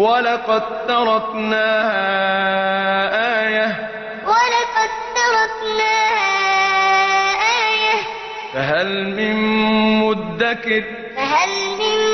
ولقد تركناها آية ولقد تركناها آية فهل من مدكر فهل من